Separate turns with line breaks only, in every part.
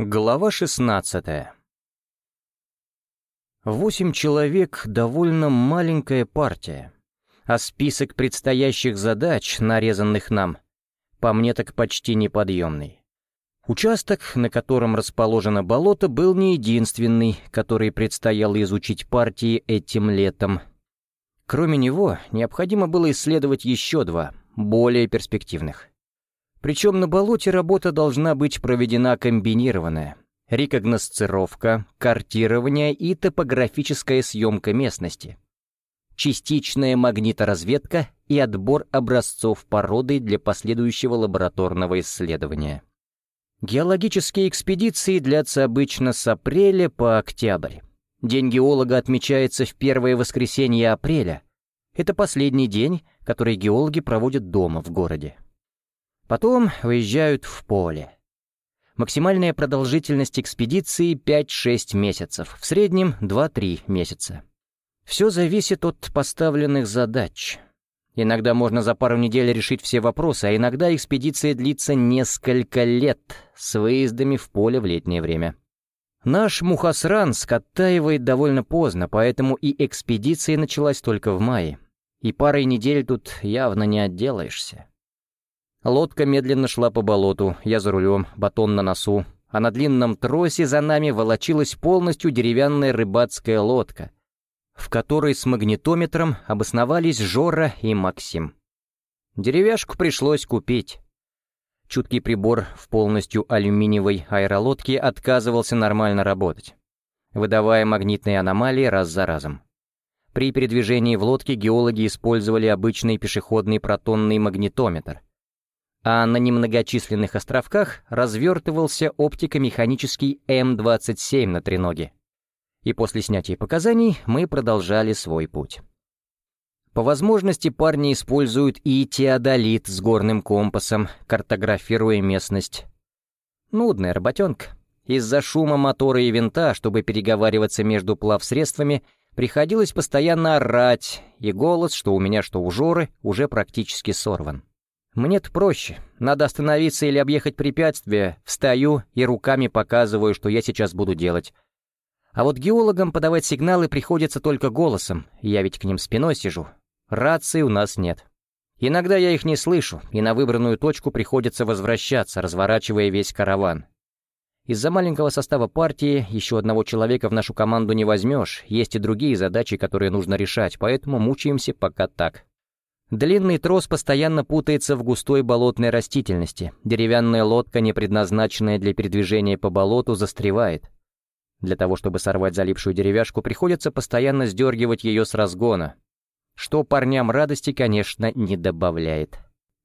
Глава 16 Восемь человек — довольно маленькая партия, а список предстоящих задач, нарезанных нам, по мне так почти неподъемный. Участок, на котором расположено болото, был не единственный, который предстояло изучить партии этим летом. Кроме него, необходимо было исследовать еще два, более перспективных. Причем на болоте работа должна быть проведена комбинированная. Рекогносцировка, картирование и топографическая съемка местности. Частичная магниторазведка и отбор образцов породы для последующего лабораторного исследования. Геологические экспедиции длятся обычно с апреля по октябрь. День геолога отмечается в первое воскресенье апреля. Это последний день, который геологи проводят дома в городе. Потом выезжают в поле. Максимальная продолжительность экспедиции 5-6 месяцев, в среднем 2-3 месяца. Все зависит от поставленных задач. Иногда можно за пару недель решить все вопросы, а иногда экспедиция длится несколько лет с выездами в поле в летнее время. Наш Мухасран скоттаивает довольно поздно, поэтому и экспедиция началась только в мае. И парой недель тут явно не отделаешься. Лодка медленно шла по болоту, я за рулем, батон на носу, а на длинном тросе за нами волочилась полностью деревянная рыбацкая лодка, в которой с магнитометром обосновались Жора и Максим. Деревяшку пришлось купить. Чуткий прибор в полностью алюминиевой аэролодке отказывался нормально работать, выдавая магнитные аномалии раз за разом. При передвижении в лодке геологи использовали обычный пешеходный протонный магнитометр — а на немногочисленных островках развертывался оптико-механический М-27 на треноге. И после снятия показаний мы продолжали свой путь. По возможности парни используют и теодолит с горным компасом, картографируя местность. Нудная работенка. Из-за шума мотора и винта, чтобы переговариваться между плавсредствами, приходилось постоянно орать, и голос, что у меня, что у Жоры, уже практически сорван. Мне-то проще. Надо остановиться или объехать препятствие, встаю и руками показываю, что я сейчас буду делать. А вот геологам подавать сигналы приходится только голосом, я ведь к ним спиной сижу. Рации у нас нет. Иногда я их не слышу, и на выбранную точку приходится возвращаться, разворачивая весь караван. Из-за маленького состава партии еще одного человека в нашу команду не возьмешь, есть и другие задачи, которые нужно решать, поэтому мучаемся пока так. Длинный трос постоянно путается в густой болотной растительности. Деревянная лодка, не предназначенная для передвижения по болоту, застревает. Для того, чтобы сорвать залипшую деревяшку, приходится постоянно сдергивать ее с разгона. Что парням радости, конечно, не добавляет.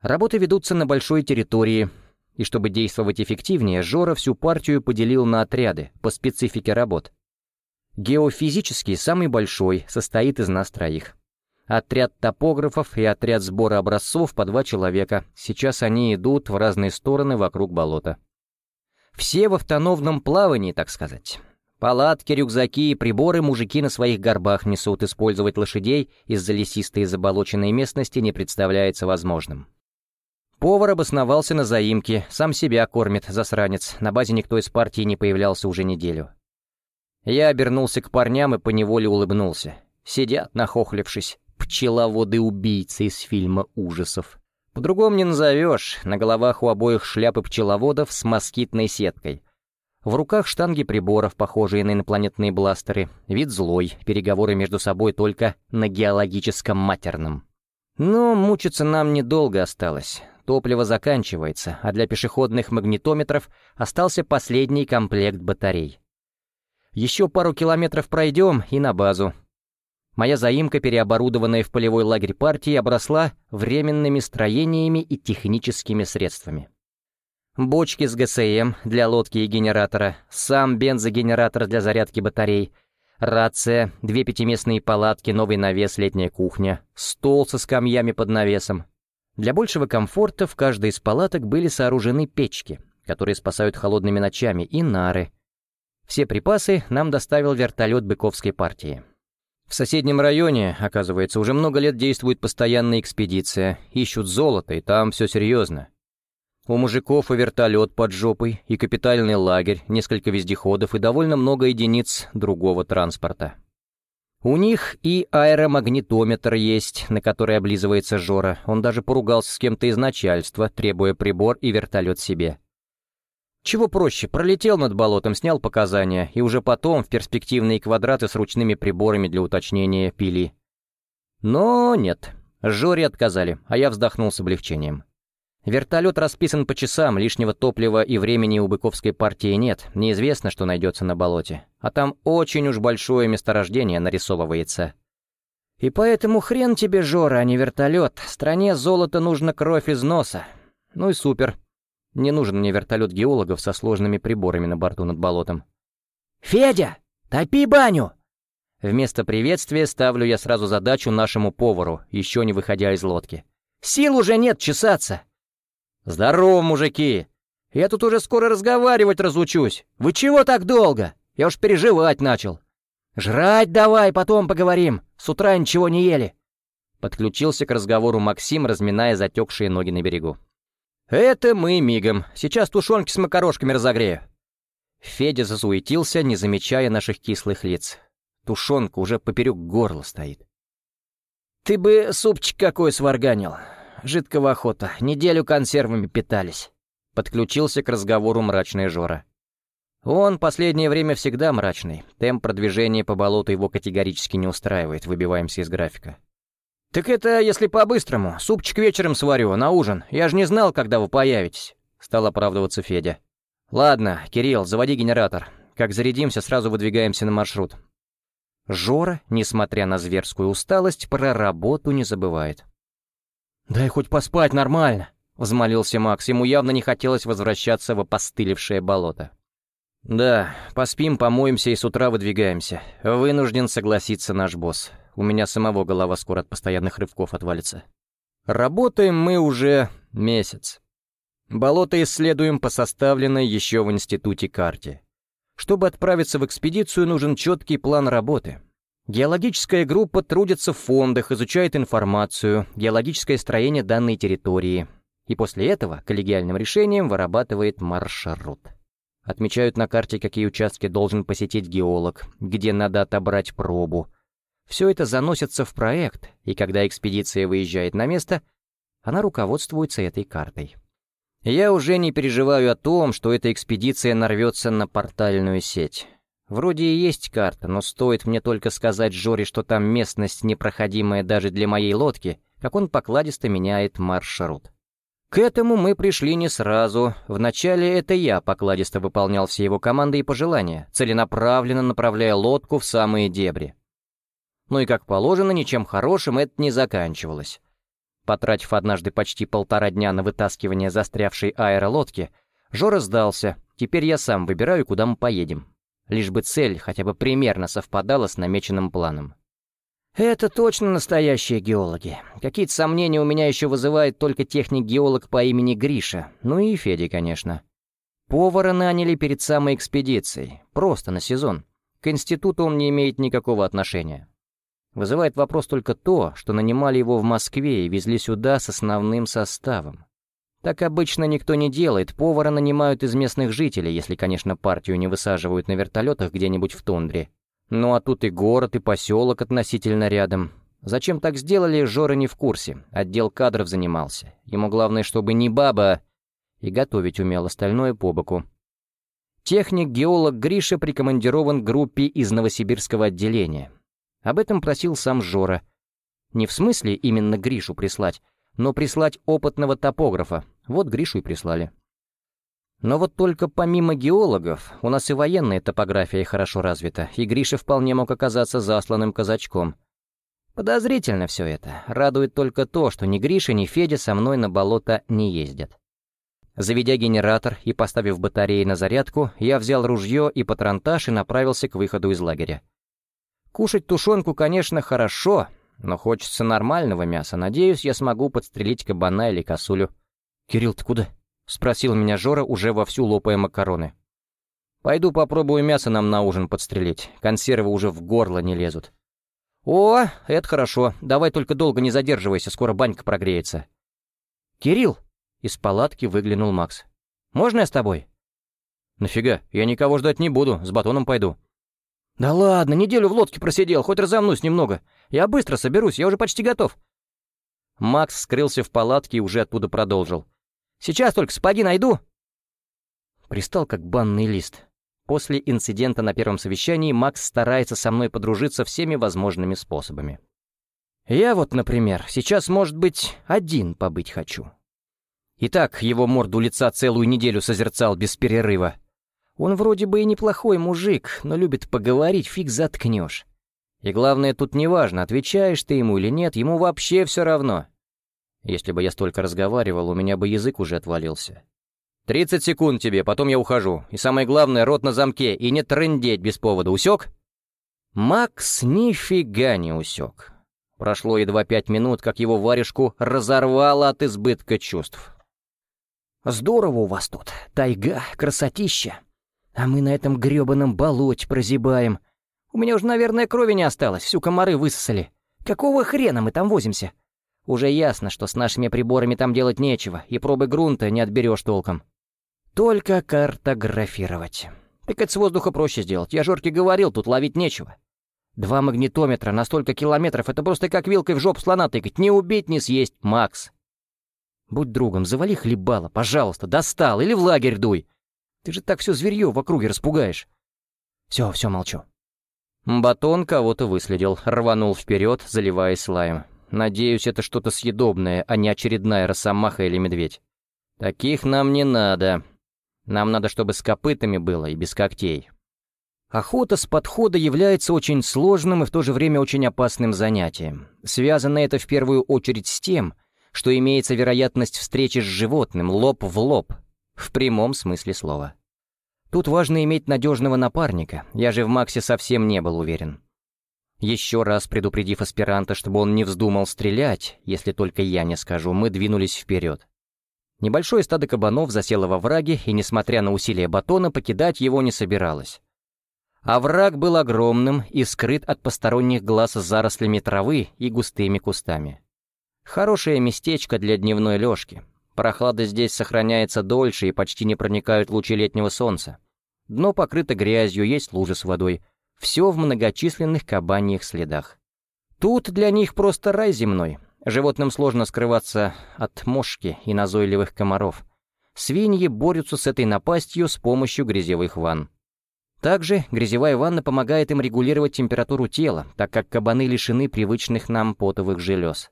Работы ведутся на большой территории, и чтобы действовать эффективнее, Жора всю партию поделил на отряды по специфике работ. Геофизический, самый большой, состоит из нас троих. Отряд топографов и отряд сбора образцов по два человека. Сейчас они идут в разные стороны вокруг болота. Все в автономном плавании, так сказать. Палатки, рюкзаки и приборы мужики на своих горбах несут. Использовать лошадей из-за лесистой и заболоченной местности не представляется возможным. Повар обосновался на заимке, сам себя кормит, засранец. На базе никто из партии не появлялся уже неделю. Я обернулся к парням и поневоле улыбнулся. Сидят, нахохлившись пчеловоды-убийцы из фильма ужасов. По-другому не назовешь, на головах у обоих шляпы пчеловодов с москитной сеткой. В руках штанги приборов, похожие на инопланетные бластеры. Вид злой, переговоры между собой только на геологическом матерном. Но мучиться нам недолго осталось. Топливо заканчивается, а для пешеходных магнитометров остался последний комплект батарей. Еще пару километров пройдем и на базу. Моя заимка, переоборудованная в полевой лагерь партии, обросла временными строениями и техническими средствами. Бочки с ГСМ для лодки и генератора, сам бензогенератор для зарядки батарей, рация, две пятиместные палатки, новый навес, летняя кухня, стол со скамьями под навесом. Для большего комфорта в каждой из палаток были сооружены печки, которые спасают холодными ночами, и нары. Все припасы нам доставил вертолет быковской партии. В соседнем районе, оказывается, уже много лет действует постоянная экспедиция, ищут золото, и там все серьезно. У мужиков и вертолет под жопой, и капитальный лагерь, несколько вездеходов и довольно много единиц другого транспорта. У них и аэромагнитометр есть, на который облизывается Жора. Он даже поругался с кем-то из начальства, требуя прибор и вертолет себе. Чего проще, пролетел над болотом, снял показания, и уже потом в перспективные квадраты с ручными приборами для уточнения пили. Но нет, Жоре отказали, а я вздохнул с облегчением. Вертолет расписан по часам, лишнего топлива и времени у быковской партии нет, неизвестно, что найдется на болоте. А там очень уж большое месторождение нарисовывается. И поэтому хрен тебе, Жора, а не вертолет. Стране золото нужно кровь из носа. Ну и супер. Не нужен мне вертолет геологов со сложными приборами на борту над болотом. «Федя, топи баню!» Вместо приветствия ставлю я сразу задачу нашему повару, еще не выходя из лодки. «Сил уже нет чесаться!» «Здорово, мужики! Я тут уже скоро разговаривать разучусь. Вы чего так долго? Я уж переживать начал. Жрать давай, потом поговорим. С утра ничего не ели». Подключился к разговору Максим, разминая затекшие ноги на берегу. «Это мы мигом. Сейчас тушенки с макарошками разогрею». Федя засуетился, не замечая наших кислых лиц. Тушенка уже поперек горла стоит. «Ты бы супчик какой сварганил жидкого охота. Неделю консервами питались». Подключился к разговору мрачный Жора. Он последнее время всегда мрачный. Темп продвижения по болоту его категорически не устраивает, выбиваемся из графика. «Так это если по-быстрому. Супчик вечером сварю, на ужин. Я же не знал, когда вы появитесь», — стал оправдываться Федя. «Ладно, Кирилл, заводи генератор. Как зарядимся, сразу выдвигаемся на маршрут». Жора, несмотря на зверскую усталость, про работу не забывает. «Дай хоть поспать нормально», — взмолился Макс. Ему явно не хотелось возвращаться в опостылевшее болото. «Да, поспим, помоемся и с утра выдвигаемся. Вынужден согласиться наш босс. У меня самого голова скоро от постоянных рывков отвалится. Работаем мы уже месяц. Болото исследуем по составленной еще в институте карте. Чтобы отправиться в экспедицию, нужен четкий план работы. Геологическая группа трудится в фондах, изучает информацию, геологическое строение данной территории, и после этого коллегиальным решением вырабатывает маршрут. Отмечают на карте, какие участки должен посетить геолог, где надо отобрать пробу. Все это заносится в проект, и когда экспедиция выезжает на место, она руководствуется этой картой. Я уже не переживаю о том, что эта экспедиция нарвется на портальную сеть. Вроде и есть карта, но стоит мне только сказать Жоре, что там местность непроходимая даже для моей лодки, как он покладисто меняет маршрут. К этому мы пришли не сразу. Вначале это я покладисто выполнял все его команды и пожелания, целенаправленно направляя лодку в самые дебри. Ну и как положено, ничем хорошим это не заканчивалось. Потратив однажды почти полтора дня на вытаскивание застрявшей аэролодки, Жора сдался. Теперь я сам выбираю, куда мы поедем лишь бы цель хотя бы примерно совпадала с намеченным планом. «Это точно настоящие геологи. Какие-то сомнения у меня еще вызывает только техник-геолог по имени Гриша, ну и Федя, конечно. Повара наняли перед самой экспедицией, просто на сезон. К институту он не имеет никакого отношения. Вызывает вопрос только то, что нанимали его в Москве и везли сюда с основным составом. Так обычно никто не делает, повара нанимают из местных жителей, если, конечно, партию не высаживают на вертолетах где-нибудь в тундре. Ну а тут и город, и поселок относительно рядом. Зачем так сделали, Жора не в курсе. Отдел кадров занимался. Ему главное, чтобы не баба, и готовить умел остальное по боку. Техник-геолог Гриша прикомандирован группе из Новосибирского отделения. Об этом просил сам Жора. Не в смысле именно Гришу прислать, но прислать опытного топографа. Вот Гришу и прислали. Но вот только помимо геологов, у нас и военная топография хорошо развита, и Гриша вполне мог оказаться засланным казачком. Подозрительно все это. Радует только то, что ни Гриша, ни Федя со мной на болото не ездят. Заведя генератор и поставив батареи на зарядку, я взял ружье и патронтаж и направился к выходу из лагеря. Кушать тушенку, конечно, хорошо, но хочется нормального мяса. Надеюсь, я смогу подстрелить кабана или косулю. «Кирилл, ты куда?» — спросил меня Жора, уже вовсю лопая макароны. «Пойду попробую мясо нам на ужин подстрелить. Консервы уже в горло не лезут». «О, это хорошо. Давай только долго не задерживайся, скоро банька прогреется». «Кирилл!» Из палатки выглянул Макс. «Можно я с тобой?» «Нафига? Я никого ждать не буду, с батоном пойду». «Да ладно, неделю в лодке просидел, хоть разомнусь немного. Я быстро соберусь, я уже почти готов». Макс скрылся в палатке и уже оттуда продолжил. «Сейчас только сапоги найду». Пристал как банный лист. После инцидента на первом совещании Макс старается со мной подружиться всеми возможными способами. Я вот, например, сейчас, может быть, один побыть хочу. Итак, его морду лица целую неделю созерцал без перерыва. Он вроде бы и неплохой мужик, но любит поговорить, фиг заткнешь. И главное, тут неважно, отвечаешь ты ему или нет, ему вообще все равно. Если бы я столько разговаривал, у меня бы язык уже отвалился. «Тридцать секунд тебе, потом я ухожу. И самое главное, рот на замке, и не трындеть без повода. Усек?» Макс нифига не усек. Прошло едва пять минут, как его варежку разорвало от избытка чувств. «Здорово у вас тут. Тайга, красотища. А мы на этом грёбаном болоте прозябаем. У меня уже, наверное, крови не осталось, всю комары высосали. Какого хрена мы там возимся? Уже ясно, что с нашими приборами там делать нечего, и пробы грунта не отберешь толком. Только картографировать. Так это с воздуха проще сделать. Я Жорке говорил, тут ловить нечего. Два магнитометра на столько километров — это просто как вилкой в жопу слона тыкать. Не убить, не съесть, Макс. Будь другом, завали хлебало, пожалуйста, достал, или в лагерь дуй. Ты же так все зверье в округе распугаешь. Все, все, молчу. Батон кого-то выследил, рванул вперед, заливаясь лаем. Надеюсь, это что-то съедобное, а не очередная росомаха или медведь. Таких нам не надо. Нам надо, чтобы с копытами было и без когтей. Охота с подхода является очень сложным и в то же время очень опасным занятием. Связано это в первую очередь с тем, что имеется вероятность встречи с животным лоб в лоб, в прямом смысле слова. Тут важно иметь надежного напарника, я же в Максе совсем не был уверен. Еще раз предупредив аспиранта, чтобы он не вздумал стрелять, если только я не скажу, мы двинулись вперед. Небольшое стадо кабанов засело во враге, и, несмотря на усилия батона, покидать его не собиралось. А враг был огромным и скрыт от посторонних глаз зарослями травы и густыми кустами. Хорошее местечко для дневной лёжки. Прохлада здесь сохраняется дольше и почти не проникают лучи летнего солнца. Дно покрыто грязью, есть лужи с водой. Все в многочисленных кабаньих следах. Тут для них просто рай земной, Животным сложно скрываться от мошки и назойливых комаров. Свиньи борются с этой напастью с помощью грязевых ванн. Также грязевая ванна помогает им регулировать температуру тела, так как кабаны лишены привычных нам потовых желез.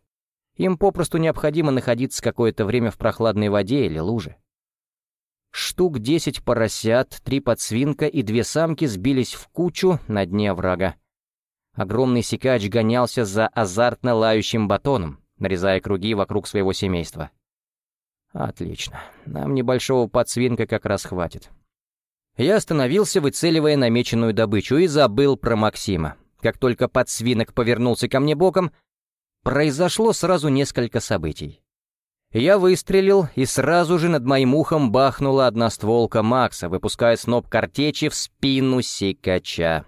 Им попросту необходимо находиться какое-то время в прохладной воде или луже. Штук десять поросят, три подсвинка и две самки сбились в кучу на дне врага. Огромный сикач гонялся за азартно лающим батоном, нарезая круги вокруг своего семейства. Отлично. Нам небольшого подсвинка как раз хватит. Я остановился, выцеливая намеченную добычу, и забыл про Максима. Как только подсвинок повернулся ко мне боком, произошло сразу несколько событий. Я выстрелил, и сразу же над моим ухом бахнула одна стволка Макса, выпуская сноп картечи в спину сикача.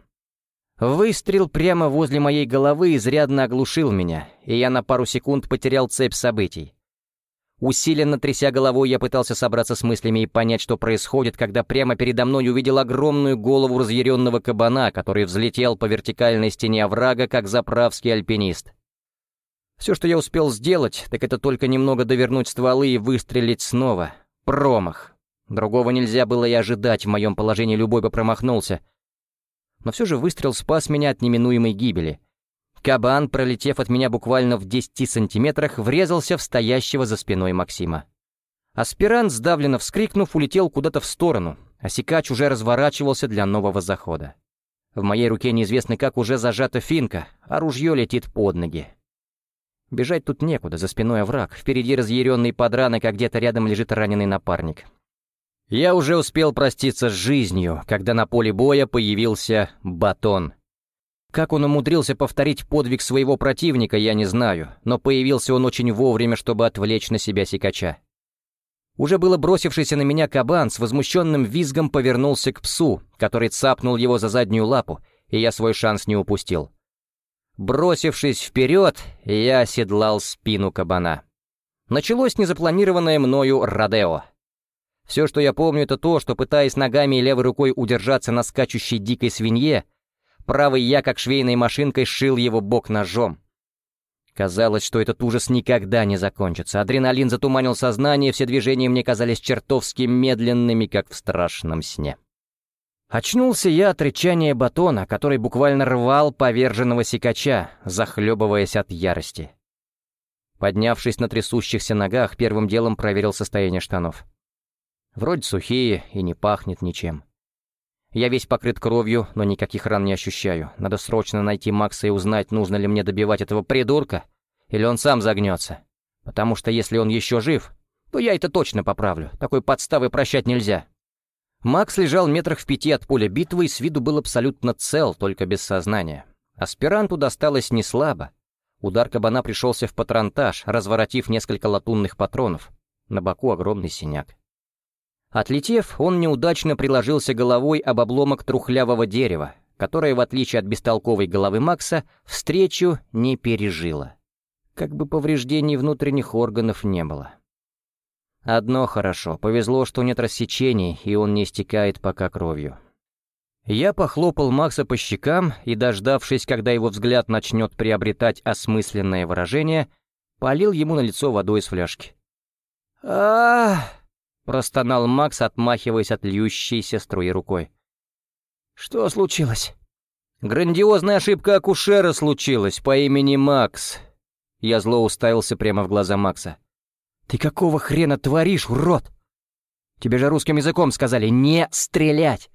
Выстрел прямо возле моей головы изрядно оглушил меня, и я на пару секунд потерял цепь событий. Усиленно тряся головой, я пытался собраться с мыслями и понять, что происходит, когда прямо передо мной увидел огромную голову разъяренного кабана, который взлетел по вертикальной стене оврага, как заправский альпинист. Все, что я успел сделать, так это только немного довернуть стволы и выстрелить снова. Промах. Другого нельзя было и ожидать, в моем положении любой бы промахнулся — но все же выстрел спас меня от неминуемой гибели. Кабан, пролетев от меня буквально в 10 сантиметрах, врезался в стоящего за спиной Максима. Аспирант, сдавленно вскрикнув, улетел куда-то в сторону, а Сикач уже разворачивался для нового захода. В моей руке неизвестно как уже зажата финка, а ружье летит под ноги. Бежать тут некуда, за спиной овраг, впереди разъяренный подранок, а где-то рядом лежит раненый напарник. Я уже успел проститься с жизнью, когда на поле боя появился Батон. Как он умудрился повторить подвиг своего противника, я не знаю, но появился он очень вовремя, чтобы отвлечь на себя сикача. Уже было бросившийся на меня кабан с возмущенным визгом повернулся к псу, который цапнул его за заднюю лапу, и я свой шанс не упустил. Бросившись вперед, я оседлал спину кабана. Началось незапланированное мною Родео. Все, что я помню, это то, что, пытаясь ногами и левой рукой удержаться на скачущей дикой свинье, правый я, как швейной машинкой, сшил его бок ножом. Казалось, что этот ужас никогда не закончится. Адреналин затуманил сознание, все движения мне казались чертовски медленными, как в страшном сне. Очнулся я от рычания батона, который буквально рвал поверженного сикача, захлебываясь от ярости. Поднявшись на трясущихся ногах, первым делом проверил состояние штанов. Вроде сухие и не пахнет ничем. Я весь покрыт кровью, но никаких ран не ощущаю. Надо срочно найти Макса и узнать, нужно ли мне добивать этого придурка, или он сам загнется. Потому что если он еще жив, то я это точно поправлю. Такой подставы прощать нельзя. Макс лежал метрах в пяти от поля битвы и с виду был абсолютно цел, только без сознания. Аспиранту досталось не слабо. Удар кабана пришелся в патронтаж, разворотив несколько латунных патронов. На боку огромный синяк. Отлетев, он неудачно приложился головой об обломок трухлявого дерева, которое, в отличие от бестолковой головы Макса, встречу не пережило. Как бы повреждений внутренних органов не было. Одно хорошо, повезло, что нет рассечений, и он не истекает пока кровью. Я похлопал Макса по щекам и, дождавшись, когда его взгляд начнет приобретать осмысленное выражение, полил ему на лицо водой из фляжки. а — простонал Макс, отмахиваясь от льющейся струи рукой. «Что случилось?» «Грандиозная ошибка акушера случилась по имени Макс». Я зло уставился прямо в глаза Макса. «Ты какого хрена творишь, урод? Тебе же русским языком сказали «не стрелять».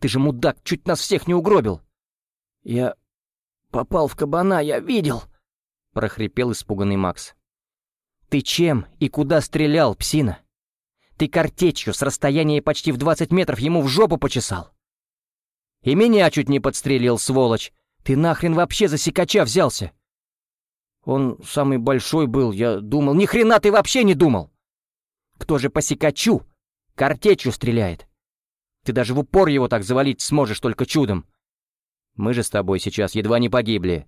Ты же, мудак, чуть нас всех не угробил». «Я попал в кабана, я видел», — прохрипел испуганный Макс. «Ты чем и куда стрелял, псина?» Ты картечью с расстояния почти в 20 метров ему в жопу почесал. И меня чуть не подстрелил, сволочь. Ты нахрен вообще за сикача взялся? Он самый большой был, я думал. Ни хрена ты вообще не думал! Кто же по сикачу картечью стреляет? Ты даже в упор его так завалить сможешь только чудом. Мы же с тобой сейчас едва не погибли.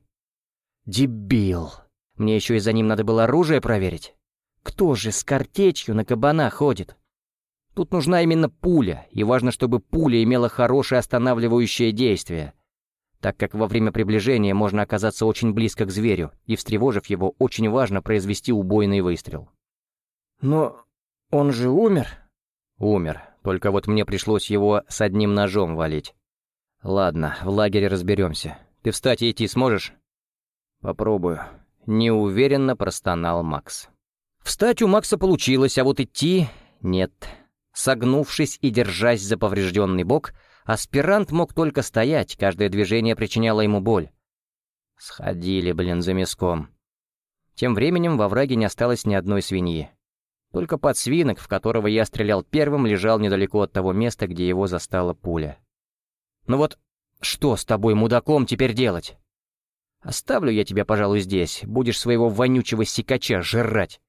Дебил. Мне еще и за ним надо было оружие проверить. Кто же с картечью на кабана ходит? Тут нужна именно пуля, и важно, чтобы пуля имела хорошее останавливающее действие, так как во время приближения можно оказаться очень близко к зверю, и, встревожив его, очень важно произвести убойный выстрел. «Но он же умер?» «Умер, только вот мне пришлось его с одним ножом валить. Ладно, в лагере разберемся. Ты встать и идти сможешь?» «Попробую», — неуверенно простонал Макс. Встать у Макса получилось, а вот идти — нет. Согнувшись и держась за поврежденный бок, аспирант мог только стоять, каждое движение причиняло ему боль. Сходили, блин, за мяском. Тем временем во враге не осталось ни одной свиньи. Только подсвинок, в которого я стрелял первым, лежал недалеко от того места, где его застала пуля. «Ну вот что с тобой, мудаком, теперь делать?» «Оставлю я тебя, пожалуй, здесь. Будешь своего вонючего сикача жрать.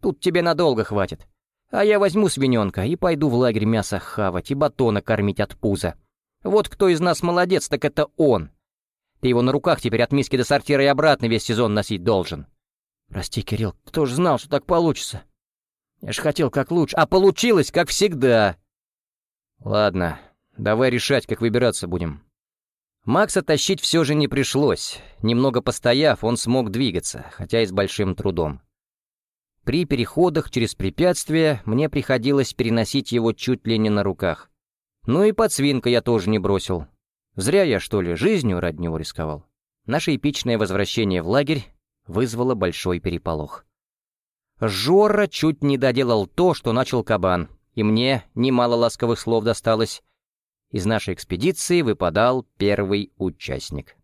Тут тебе надолго хватит. А я возьму свиненка и пойду в лагерь мясо хавать и батона кормить от пуза. Вот кто из нас молодец, так это он. Ты его на руках теперь от миски до сортира и обратно весь сезон носить должен. Прости, Кирилл, кто ж знал, что так получится? Я ж хотел как лучше, а получилось, как всегда. Ладно, давай решать, как выбираться будем. Макса тащить все же не пришлось. Немного постояв, он смог двигаться, хотя и с большим трудом. При переходах через препятствия мне приходилось переносить его чуть ли не на руках. Ну и подсвинка я тоже не бросил. Зря я, что ли, жизнью ради него рисковал. Наше эпичное возвращение в лагерь вызвало большой переполох. Жора чуть не доделал то, что начал кабан, и мне немало ласковых слов досталось. Из нашей экспедиции выпадал первый участник.